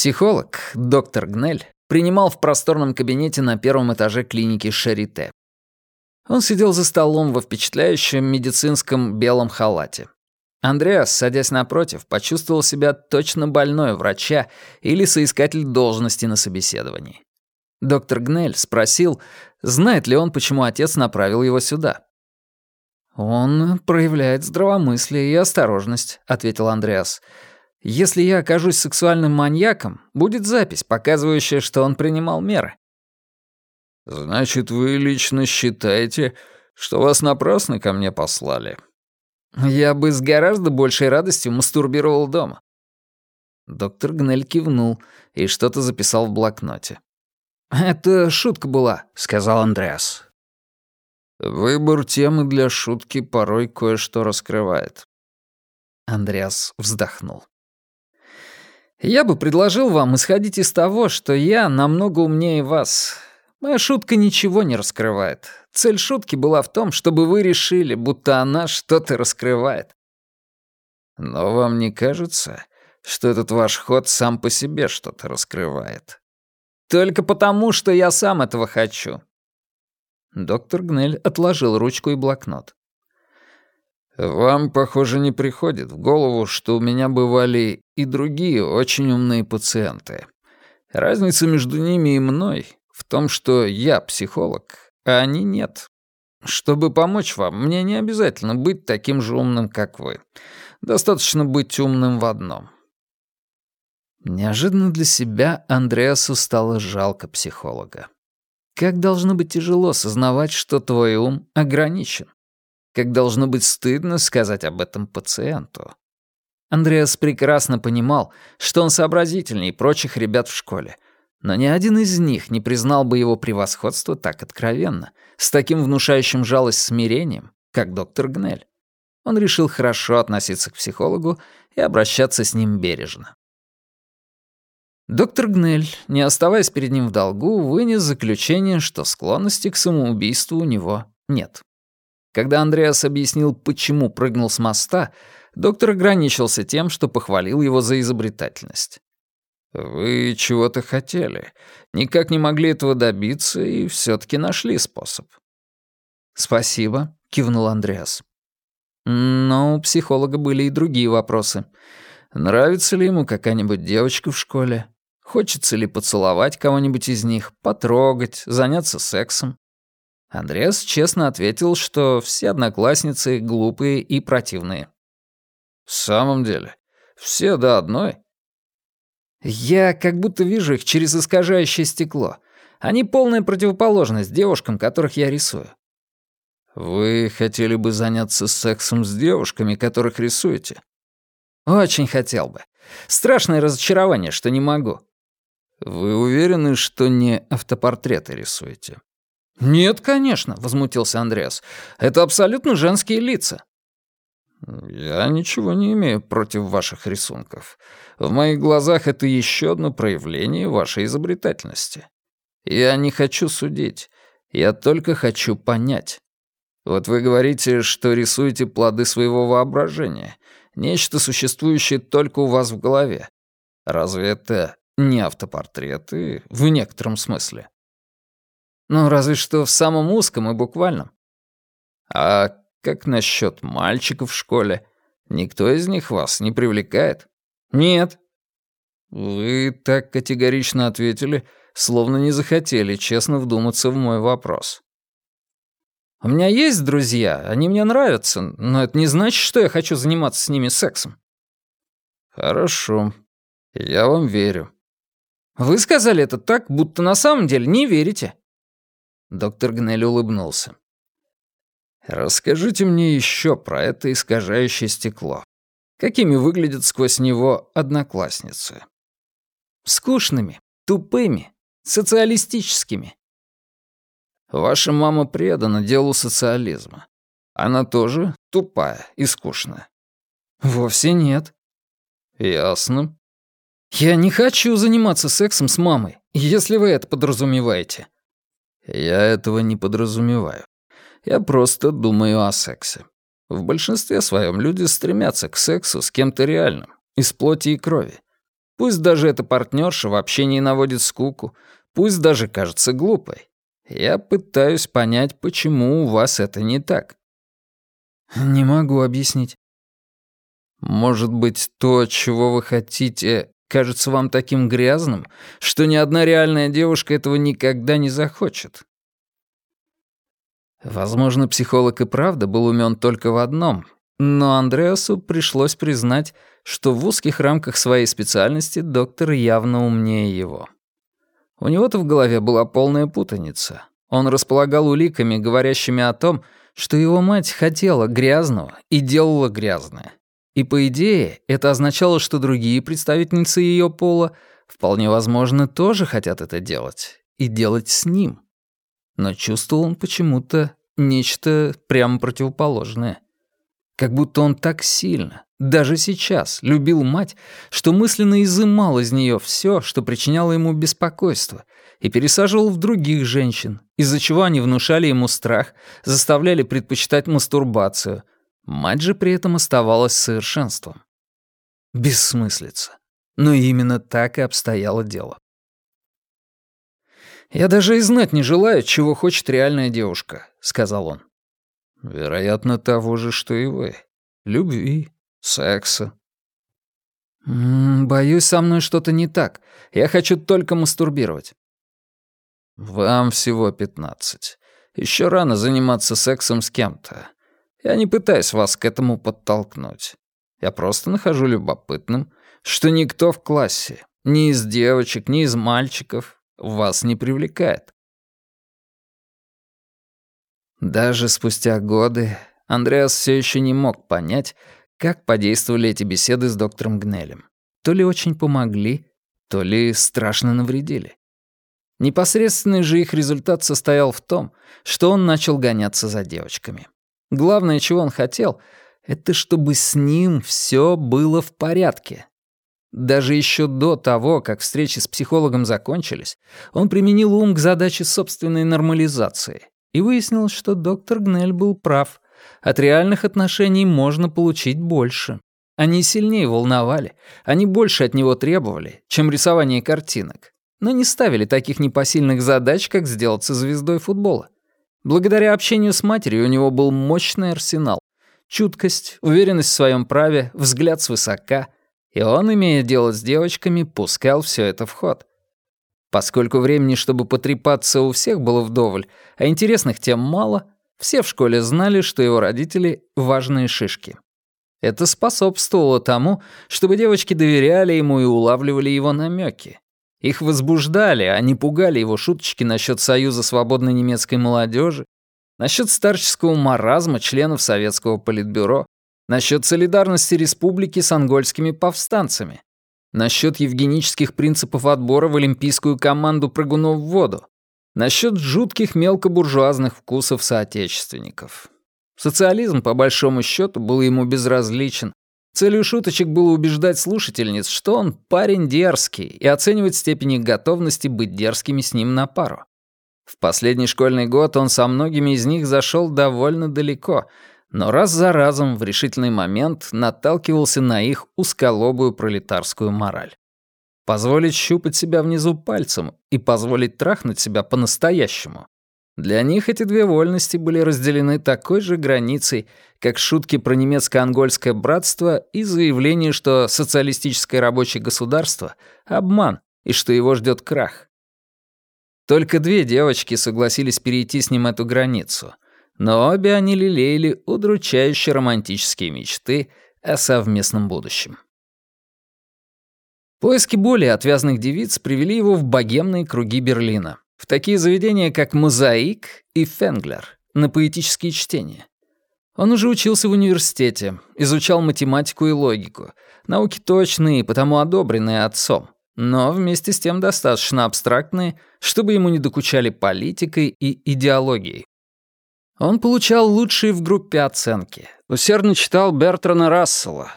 Психолог, доктор Гнель, принимал в просторном кабинете на первом этаже клиники Шарите. Он сидел за столом во впечатляющем медицинском белом халате. Андреас, садясь напротив, почувствовал себя точно больной врача или соискатель должности на собеседовании. Доктор Гнель спросил, знает ли он, почему отец направил его сюда. «Он проявляет здравомыслие и осторожность», — ответил Андреас. Если я окажусь сексуальным маньяком, будет запись, показывающая, что он принимал меры. Значит, вы лично считаете, что вас напрасно ко мне послали? Я бы с гораздо большей радостью мастурбировал дома. Доктор Гнель кивнул и что-то записал в блокноте. «Это шутка была», — сказал Андреас. «Выбор темы для шутки порой кое-что раскрывает». Андреас вздохнул. Я бы предложил вам исходить из того, что я намного умнее вас. Моя шутка ничего не раскрывает. Цель шутки была в том, чтобы вы решили, будто она что-то раскрывает. Но вам не кажется, что этот ваш ход сам по себе что-то раскрывает? Только потому, что я сам этого хочу. Доктор Гнель отложил ручку и блокнот. Вам, похоже, не приходит в голову, что у меня бывали и другие очень умные пациенты. Разница между ними и мной в том, что я психолог, а они нет. Чтобы помочь вам, мне не обязательно быть таким же умным, как вы. Достаточно быть умным в одном. Неожиданно для себя Андреасу стало жалко психолога. Как должно быть тяжело сознавать, что твой ум ограничен как должно быть стыдно сказать об этом пациенту. Андреас прекрасно понимал, что он сообразительней прочих ребят в школе, но ни один из них не признал бы его превосходство так откровенно, с таким внушающим жалость смирением, как доктор Гнель. Он решил хорошо относиться к психологу и обращаться с ним бережно. Доктор Гнель, не оставаясь перед ним в долгу, вынес заключение, что склонности к самоубийству у него нет. Когда Андреас объяснил, почему прыгнул с моста, доктор ограничился тем, что похвалил его за изобретательность. «Вы чего-то хотели, никак не могли этого добиться и все таки нашли способ». «Спасибо», — кивнул Андреас. Но у психолога были и другие вопросы. Нравится ли ему какая-нибудь девочка в школе? Хочется ли поцеловать кого-нибудь из них, потрогать, заняться сексом? Андреас честно ответил, что все одноклассницы глупые и противные. «В самом деле? Все до одной?» «Я как будто вижу их через искажающее стекло. Они полная противоположность девушкам, которых я рисую». «Вы хотели бы заняться сексом с девушками, которых рисуете?» «Очень хотел бы. Страшное разочарование, что не могу». «Вы уверены, что не автопортреты рисуете?» «Нет, конечно», — возмутился Андреас. «Это абсолютно женские лица». «Я ничего не имею против ваших рисунков. В моих глазах это еще одно проявление вашей изобретательности. Я не хочу судить, я только хочу понять. Вот вы говорите, что рисуете плоды своего воображения, нечто существующее только у вас в голове. Разве это не автопортреты в некотором смысле?» Ну, разве что в самом узком и буквальном. А как насчет мальчиков в школе? Никто из них вас не привлекает? Нет. Вы так категорично ответили, словно не захотели честно вдуматься в мой вопрос. У меня есть друзья, они мне нравятся, но это не значит, что я хочу заниматься с ними сексом. Хорошо. Я вам верю. Вы сказали это так, будто на самом деле не верите. Доктор Гнель улыбнулся. «Расскажите мне еще про это искажающее стекло. Какими выглядят сквозь него одноклассницы?» «Скучными, тупыми, социалистическими». «Ваша мама предана делу социализма. Она тоже тупая и скучная?» «Вовсе нет». «Ясно». «Я не хочу заниматься сексом с мамой, если вы это подразумеваете». Я этого не подразумеваю. Я просто думаю о сексе. В большинстве своем люди стремятся к сексу с кем-то реальным, из плоти и крови. Пусть даже эта партнерша в общении наводит скуку, пусть даже кажется глупой. Я пытаюсь понять, почему у вас это не так. Не могу объяснить. Может быть, то, чего вы хотите, кажется вам таким грязным, что ни одна реальная девушка этого никогда не захочет? Возможно, психолог и правда был умен только в одном, но Андреасу пришлось признать, что в узких рамках своей специальности доктор явно умнее его. У него-то в голове была полная путаница. Он располагал уликами, говорящими о том, что его мать хотела грязного и делала грязное. И по идее, это означало, что другие представительницы ее пола вполне возможно тоже хотят это делать. И делать с ним. Но чувствовал он почему-то нечто прямо противоположное. Как будто он так сильно, даже сейчас, любил мать, что мысленно изымал из нее все, что причиняло ему беспокойство, и пересаживал в других женщин, из-за чего они внушали ему страх, заставляли предпочитать мастурбацию. Мать же при этом оставалась совершенством. Бессмыслица. Но именно так и обстояло дело. «Я даже и знать не желаю, чего хочет реальная девушка», — сказал он. «Вероятно, того же, что и вы. Любви, секса». «Боюсь, со мной что-то не так. Я хочу только мастурбировать». «Вам всего пятнадцать. Еще рано заниматься сексом с кем-то. Я не пытаюсь вас к этому подтолкнуть. Я просто нахожу любопытным, что никто в классе, ни из девочек, ни из мальчиков, вас не привлекает. Даже спустя годы Андреас все еще не мог понять, как подействовали эти беседы с доктором Гнелем. То ли очень помогли, то ли страшно навредили. Непосредственный же их результат состоял в том, что он начал гоняться за девочками. Главное, чего он хотел, это чтобы с ним все было в порядке, даже еще до того, как встречи с психологом закончились, он применил ум к задаче собственной нормализации и выяснил, что доктор Гнель был прав. От реальных отношений можно получить больше. Они сильнее волновали, они больше от него требовали, чем рисование картинок, но не ставили таких непосильных задач, как сделаться звездой футбола. Благодаря общению с матерью у него был мощный арсенал. Чуткость, уверенность в своем праве, взгляд свысока — и он, имея дело с девочками, пускал все это в ход. Поскольку времени, чтобы потрепаться, у всех было вдоволь, а интересных тем мало, все в школе знали, что его родители — важные шишки. Это способствовало тому, чтобы девочки доверяли ему и улавливали его намеки. Их возбуждали, а не пугали его шуточки насчет Союза свободной немецкой молодежи, насчет старческого маразма членов Советского политбюро, насчет солидарности республики с ангольскими повстанцами, насчет евгенических принципов отбора в олимпийскую команду прыгунов в воду, насчет жутких мелкобуржуазных вкусов соотечественников. Социализм, по большому счету, был ему безразличен. Целью шуточек было убеждать слушательниц, что он парень дерзкий, и оценивать степень их готовности быть дерзкими с ним на пару. В последний школьный год он со многими из них зашел довольно далеко, но раз за разом в решительный момент наталкивался на их узколобую пролетарскую мораль. Позволить щупать себя внизу пальцем и позволить трахнуть себя по-настоящему. Для них эти две вольности были разделены такой же границей, как шутки про немецко-ангольское братство и заявление, что социалистическое рабочее государство — обман и что его ждет крах. Только две девочки согласились перейти с ним эту границу — но обе они лелеяли удручающе романтические мечты о совместном будущем. Поиски более отвязных девиц привели его в богемные круги Берлина, в такие заведения, как «Мозаик» и «Фенглер» на поэтические чтения. Он уже учился в университете, изучал математику и логику, науки точные, потому одобренные отцом, но вместе с тем достаточно абстрактные, чтобы ему не докучали политикой и идеологией. Он получал лучшие в группе оценки. Усердно читал Бертрана Рассела.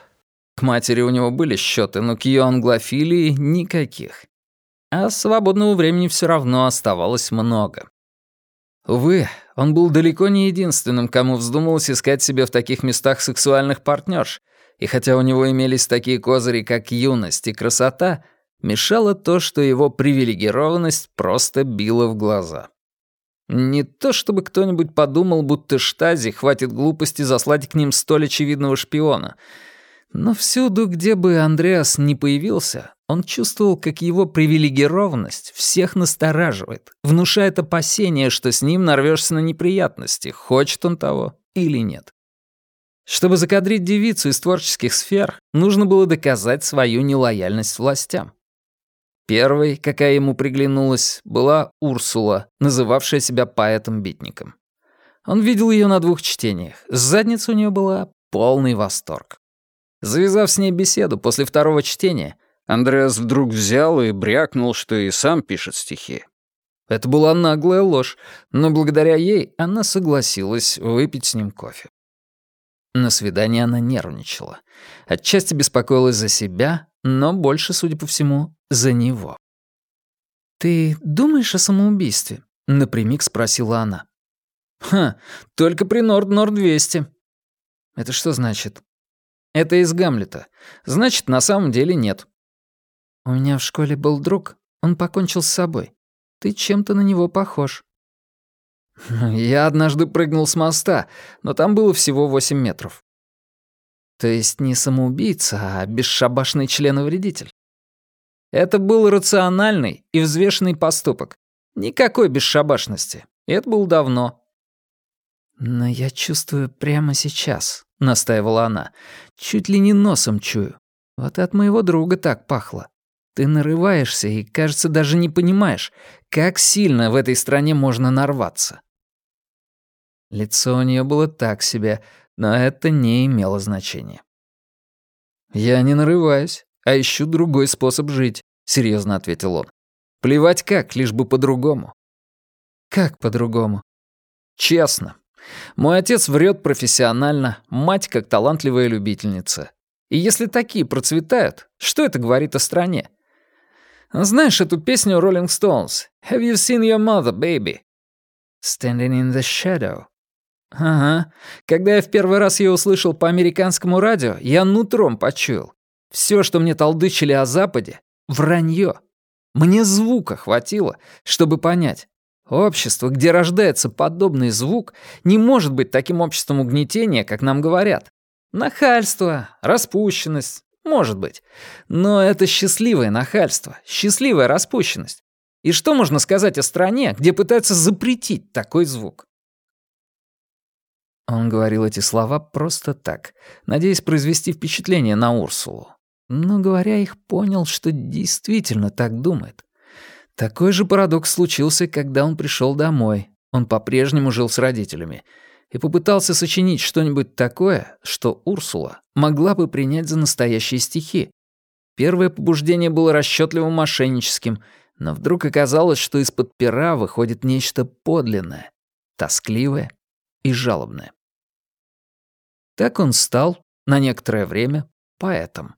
К матери у него были счеты, но к ее англофилии никаких. А свободного времени все равно оставалось много. Увы, он был далеко не единственным, кому вздумалось искать себе в таких местах сексуальных партнерш, И хотя у него имелись такие козыри, как юность и красота, мешало то, что его привилегированность просто била в глаза. Не то чтобы кто-нибудь подумал, будто Штази хватит глупости заслать к ним столь очевидного шпиона. Но всюду, где бы Андреас не появился, он чувствовал, как его привилегированность всех настораживает, внушает опасение, что с ним нарвешься на неприятности, хочет он того или нет. Чтобы закадрить девицу из творческих сфер, нужно было доказать свою нелояльность властям. Первой, какая ему приглянулась, была Урсула, называвшая себя поэтом-битником. Он видел ее на двух чтениях. С задницы у нее была полный восторг. Завязав с ней беседу после второго чтения, Андреас вдруг взял и брякнул, что и сам пишет стихи. Это была наглая ложь, но благодаря ей она согласилась выпить с ним кофе. На свидании она нервничала. Отчасти беспокоилась за себя, но больше, судя по всему, за него. «Ты думаешь о самоубийстве?» — напрямик спросила она. «Ха, только при Норд-Норд-200». «Это что значит?» «Это из Гамлета. Значит, на самом деле нет». «У меня в школе был друг. Он покончил с собой. Ты чем-то на него похож». Я однажды прыгнул с моста, но там было всего 8 метров. То есть не самоубийца, а бесшабашный членовредитель. Это был рациональный и взвешенный поступок. Никакой бесшабашности. И это было давно. «Но я чувствую прямо сейчас», — настаивала она. «Чуть ли не носом чую. Вот от моего друга так пахло. Ты нарываешься и, кажется, даже не понимаешь, как сильно в этой стране можно нарваться. Лицо у нее было так себе, но это не имело значения. «Я не нарываюсь, а ищу другой способ жить», — серьезно ответил он. «Плевать как, лишь бы по-другому». «Как по-другому?» «Честно. Мой отец врет профессионально, мать как талантливая любительница. И если такие процветают, что это говорит о стране? Знаешь эту песню Rolling Stones? Have you seen your mother, baby? Standing in the shadow. Ага. Когда я в первый раз ее услышал по американскому радио, я нутром почуял. Все, что мне толдычили о Западе, вранье. Мне звука хватило, чтобы понять. Общество, где рождается подобный звук, не может быть таким обществом угнетения, как нам говорят. Нахальство, распущенность, может быть. Но это счастливое нахальство, счастливая распущенность. И что можно сказать о стране, где пытаются запретить такой звук? Он говорил эти слова просто так, надеясь произвести впечатление на Урсулу. Но, говоря их, понял, что действительно так думает. Такой же парадокс случился, когда он пришел домой. Он по-прежнему жил с родителями — и попытался сочинить что-нибудь такое, что Урсула могла бы принять за настоящие стихи. Первое побуждение было расчетливым мошенническим, но вдруг оказалось, что из-под пера выходит нечто подлинное, тоскливое и жалобное. Так он стал на некоторое время поэтом.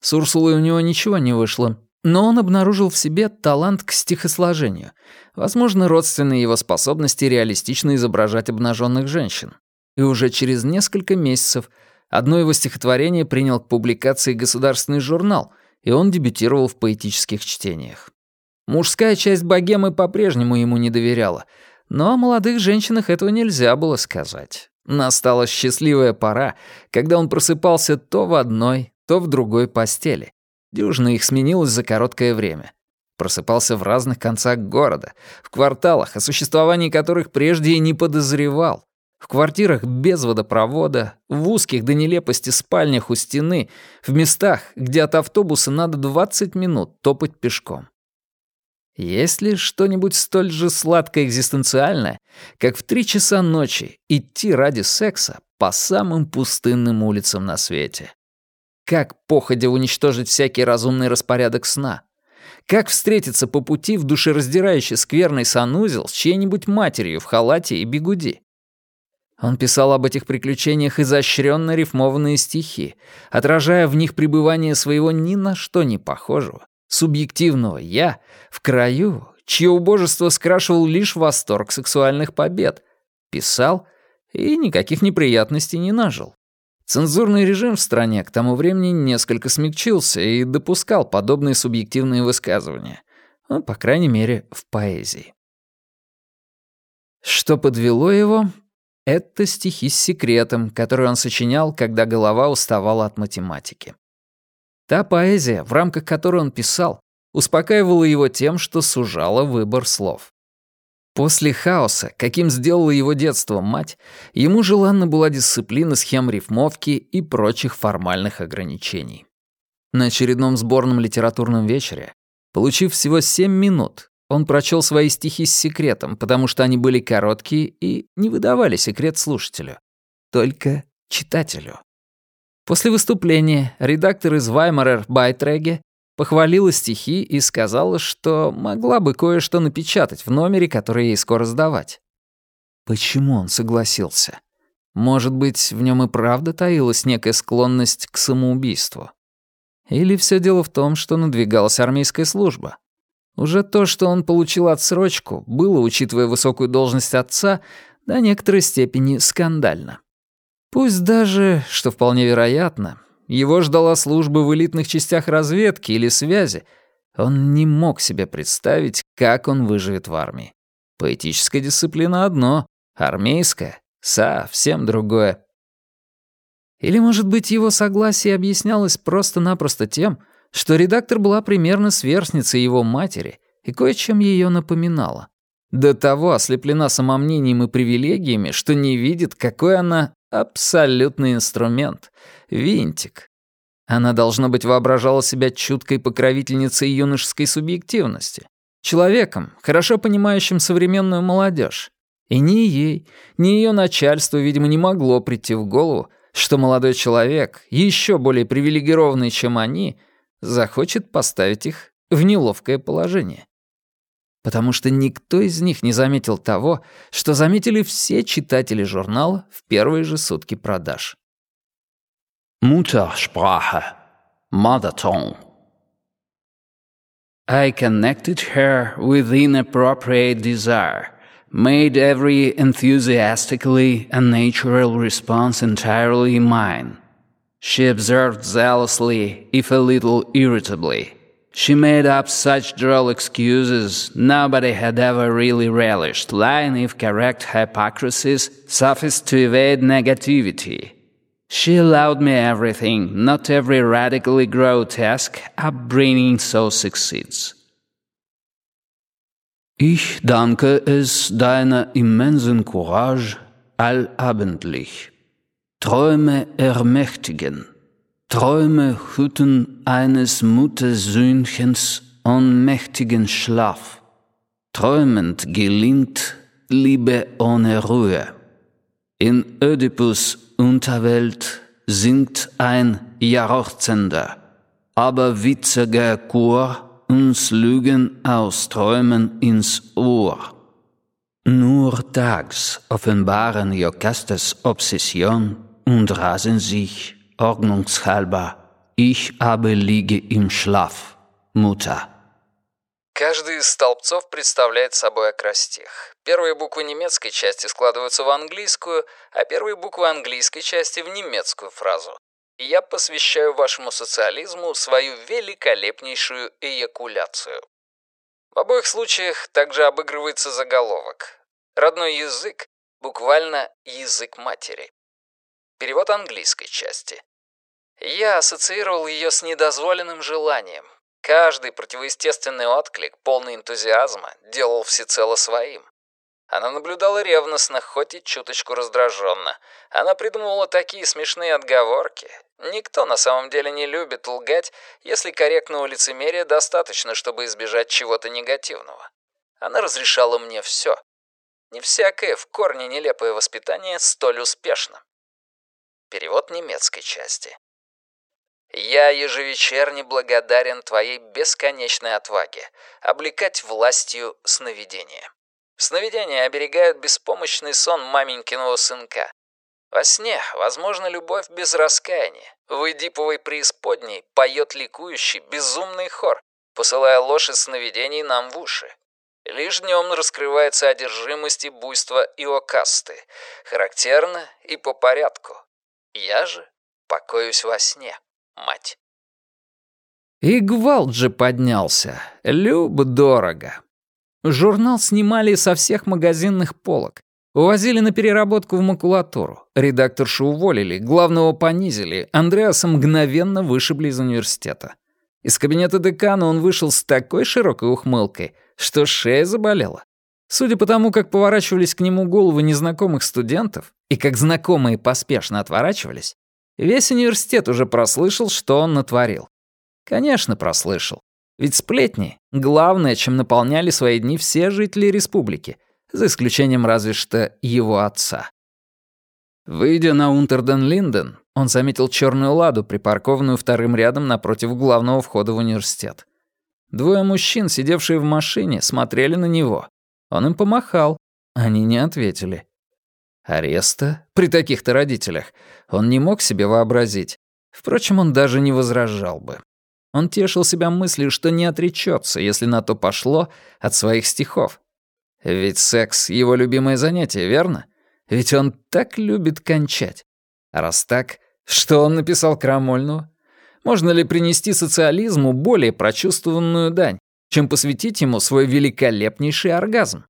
С Урсулой у него ничего не вышло, но он обнаружил в себе талант к стихосложению, возможно, родственные его способности реалистично изображать обнаженных женщин. И уже через несколько месяцев одно его стихотворение принял к публикации государственный журнал, и он дебютировал в поэтических чтениях. Мужская часть богемы по-прежнему ему не доверяла, но о молодых женщинах этого нельзя было сказать. Настала счастливая пора, когда он просыпался то в одной, то в другой постели. Дюжина их сменилась за короткое время. Просыпался в разных концах города, в кварталах, о существовании которых прежде и не подозревал. В квартирах без водопровода, в узких до нелепости спальнях у стены, в местах, где от автобуса надо 20 минут топать пешком. Есть ли что-нибудь столь же сладко-экзистенциальное, как в три часа ночи идти ради секса по самым пустынным улицам на свете? Как походя уничтожить всякий разумный распорядок сна? Как встретиться по пути в душераздирающий скверный санузел с чьей-нибудь матерью в халате и бегуди? Он писал об этих приключениях изощренно рифмованные стихи, отражая в них пребывание своего ни на что не похожего, субъективного «я» в краю, чье убожество скрашивал лишь восторг сексуальных побед. Писал и никаких неприятностей не нажил. Цензурный режим в стране к тому времени несколько смягчился и допускал подобные субъективные высказывания. Ну, по крайней мере, в поэзии. Что подвело его? Это стихи с секретом, которые он сочинял, когда голова уставала от математики. Та поэзия, в рамках которой он писал, успокаивала его тем, что сужала выбор слов. После хаоса, каким сделала его детство мать, ему желанна была дисциплина схем рифмовки и прочих формальных ограничений. На очередном сборном литературном вечере, получив всего семь минут, он прочел свои стихи с секретом, потому что они были короткие и не выдавали секрет слушателю, только читателю. После выступления редактор из Ваймарер Байтреге Похвалила стихи и сказала, что могла бы кое-что напечатать в номере, который ей скоро сдавать. Почему он согласился? Может быть, в нем и правда таилась некая склонность к самоубийству? Или все дело в том, что надвигалась армейская служба? Уже то, что он получил отсрочку, было, учитывая высокую должность отца, до некоторой степени скандально. Пусть даже, что вполне вероятно, его ждала служба в элитных частях разведки или связи. Он не мог себе представить, как он выживет в армии. Поэтическая дисциплина одно, армейская — совсем другое. Или, может быть, его согласие объяснялось просто-напросто тем, что редактор была примерно сверстницей его матери и кое-чем ее напоминала. До того ослеплена самомнением и привилегиями, что не видит, какой она абсолютный инструмент — Винтик. Она, должно быть, воображала себя чуткой покровительницей юношеской субъективности. Человеком, хорошо понимающим современную молодежь. И ни ей, ни ее начальству, видимо, не могло прийти в голову, что молодой человек, еще более привилегированный, чем они, захочет поставить их в неловкое положение. Потому что никто из них не заметил того, что заметили все читатели журнала в первые же сутки продаж. Muttersprache, mother tongue. I connected her with inappropriate desire, made every enthusiastically and natural response entirely mine. She observed zealously, if a little irritably. She made up such droll excuses nobody had ever really relished, lying if correct hypocrisies sufficed to evade negativity. She allowed me everything. Not every radically grotesque upbringing so succeeds. Ich danke es deiner immensen Courage allabendlich. Träume ermächtigen. Träume hüten eines Muttersöhnchens ohnmächtigen Schlaf. Träumend gelingt Liebe ohne Ruhe. In Ödipus Unterwelt singt ein Jauchzender, aber witziger Chor uns Lügen aus Träumen ins Ohr. Nur tags offenbaren Jokastes Obsession und rasen sich, ordnungshalber, ich aber liege im Schlaf, Mutter. Каждый из столбцов представляет собой акростих. Первые буквы немецкой части складываются в английскую, а первые буквы английской части в немецкую фразу. И я посвящаю вашему социализму свою великолепнейшую эякуляцию. В обоих случаях также обыгрывается заголовок. Родной язык буквально язык матери. Перевод английской части. Я ассоциировал ее с недозволенным желанием, Каждый противоестественный отклик, полный энтузиазма, делал всецело своим. Она наблюдала ревностно, хоть и чуточку раздраженно. Она придумывала такие смешные отговорки. Никто на самом деле не любит лгать, если корректного лицемерия достаточно, чтобы избежать чего-то негативного. Она разрешала мне все. Не всякое в корне нелепое воспитание столь успешно. Перевод немецкой части. Я ежевечерне благодарен твоей бесконечной отваге облекать властью сновидения. Сновидения оберегают беспомощный сон маменькиного сынка. Во сне, возможно, любовь без раскаяния. В эдиповой преисподней поет ликующий, безумный хор, посылая ложь из сновидений нам в уши. Лишь днем раскрывается одержимость и буйство Иокасты, характерно и по порядку. Я же Покоюсь во сне, мать. И гвалт же поднялся. Люб-дорого. Журнал снимали со всех магазинных полок. Увозили на переработку в макулатуру. Редакторшу уволили, главного понизили. Андреаса мгновенно вышибли из университета. Из кабинета декана он вышел с такой широкой ухмылкой, что шея заболела. Судя по тому, как поворачивались к нему головы незнакомых студентов и как знакомые поспешно отворачивались, весь университет уже прослышал, что он натворил. Конечно, прослышал. Ведь сплетни — главное, чем наполняли свои дни все жители республики, за исключением разве что его отца. Выйдя на Унтерден-Линден, он заметил черную ладу, припаркованную вторым рядом напротив главного входа в университет. Двое мужчин, сидевшие в машине, смотрели на него. Он им помахал. Они не ответили. Ареста? При таких-то родителях. Он не мог себе вообразить. Впрочем, он даже не возражал бы. Он тешил себя мыслью, что не отречется, если на то пошло, от своих стихов. Ведь секс — его любимое занятие, верно? Ведь он так любит кончать. А раз так, что он написал Крамольного? Можно ли принести социализму более прочувствованную дань, чем посвятить ему свой великолепнейший оргазм?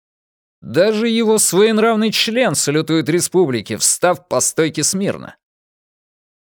Даже его своенравный член салютует республике, встав по стойке смирно.